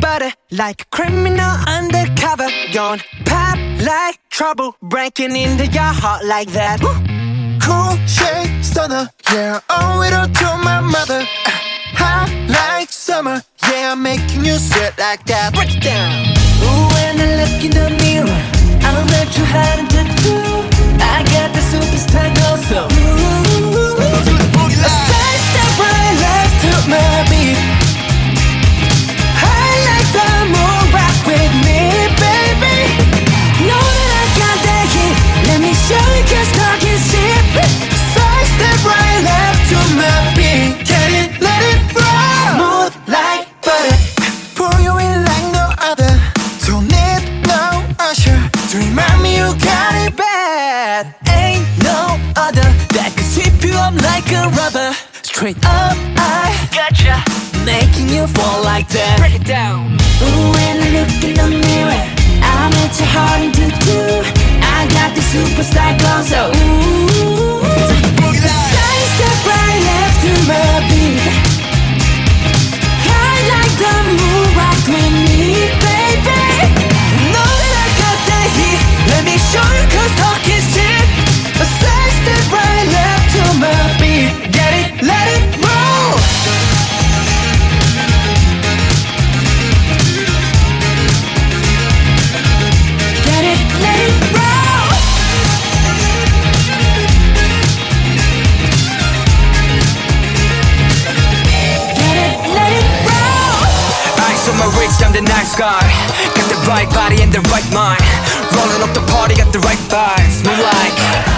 butter, like a criminal undercover. Gone pop like trouble, breaking into your heart like that. Woo! Cool shade stunner, yeah, owe it all to my mother. Uh, hot like summer, yeah, I'm making you sweat like that. Break it down. Ooh, when I look in the mirror, I'm not too to Straight up, I gotcha. Making you fall like that. Break it down. When I look in the mirror, I'm at Eyes on I'm the nice guy. Got the right body and the right mind. Rolling up the party, got the right vibes. Move like